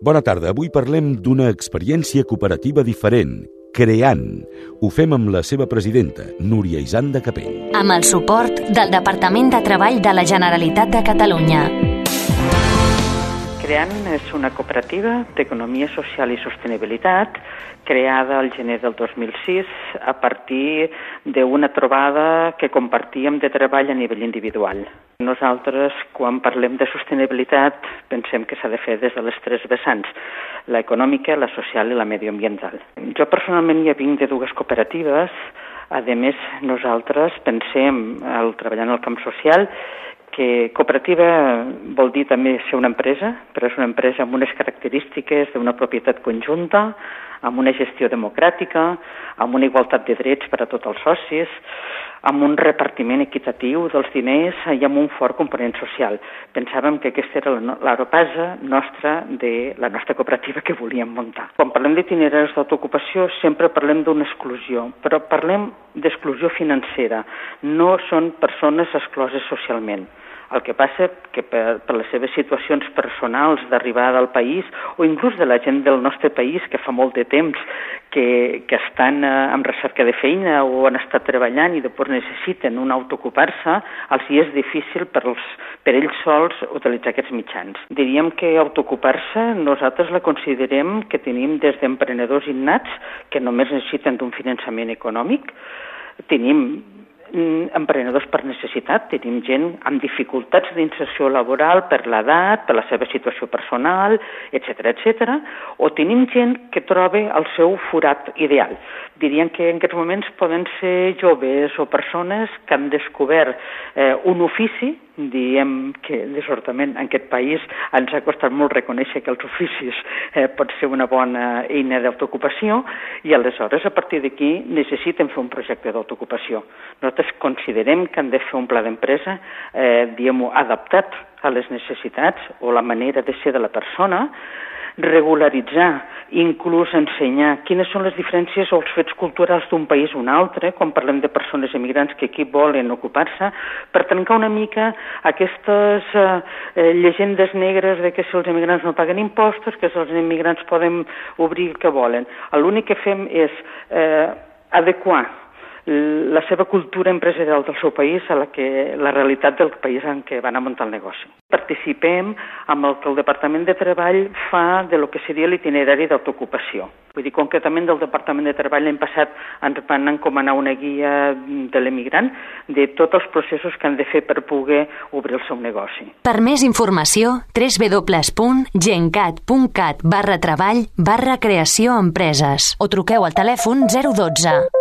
Bona tarda. Avui parlem d'una experiència cooperativa diferent, creant. Ho fem amb la seva presidenta, Núria Isanda Capell. Amb el suport del Departament de Treball de la Generalitat de Catalunya. Creant és una cooperativa d'economia social i sostenibilitat creada al gener del 2006 a partir d'una trobada que compartíem de treball a nivell individual. Nosaltres, quan parlem de sostenibilitat, pensem que s'ha de fer des de les tres vessants, la econòmica, la social i la medioambiental. Jo personalment ja vinc de dues cooperatives, a més, nosaltres pensem, al treballar en el camp social, que cooperativa vol dir també ser una empresa, però és una empresa amb unes característiques d'una propietat conjunta, amb una gestió democràtica, amb una igualtat de drets per a tots els socis, amb un repartiment equitatiu dels diners i amb un fort component social. Pensàvem que aquesta era l'aeropasa nostra de la nostra cooperativa que volíem muntar. Quan parlem d'itineraris d'autoocupació sempre parlem d'una exclusió, però parlem d'exclusió financera. No són persones excloses socialment. El que passa que per, per les seves situacions personals d'arribada al país o inclús de la gent del nostre país que fa molt de temps que, que estan eh, en recerca de feina o han estat treballant i després necessiten un autoocupar-se, els hi és difícil per, els, per ells sols utilitzar aquests mitjans. Diríem que autoocupar-se nosaltres la considerem que tenim des d'emprenedors innats que només necessiten d'un finançament econòmic, tenim emprenedors per necessitat, tenim gent amb dificultats d'inserció laboral per l'edat, per la seva situació personal, etc etc. o tenim gent que troba el seu forat ideal. Dirien que en aquests moments poden ser joves o persones que han descobert eh, un ofici diem que desortament en aquest país ens ha costat molt reconèixer que els oficis eh, pot ser una bona eina d'autoocupació i aleshores a partir d'aquí necessiten fer un projecte d'autoocupació. Nosaltres considerem que han de fer un pla d'empresa eh, diguem adaptat a les necessitats o la manera de ser de la persona regularitzar, inclús ensenyar quines són les diferències o els fets culturals d'un país o un altre, quan parlem de persones emigrants que aquí volen ocupar-se, per trencar una mica aquestes eh, eh, llegendes negres de que si els emigrants no paguen impostos, que si els emigrants poden obrir el que volen. L'únic que fem és eh, adequar la seva cultura empresarial del seu país a la, que, la realitat del país en què van a muntar el negoci. Participem amb el que el Departament de Treball fa de lo que seria l'itinerari d'autoocupació. Vull dir, concretament del Departament de Treball l'any passat ens van encomanar una guia de l'emigrant de tots els processos que han de fer per poder obrir el seu negoci. Per més informació, www.gencat.cat barra treball barra creació empreses o truqueu al telèfon 012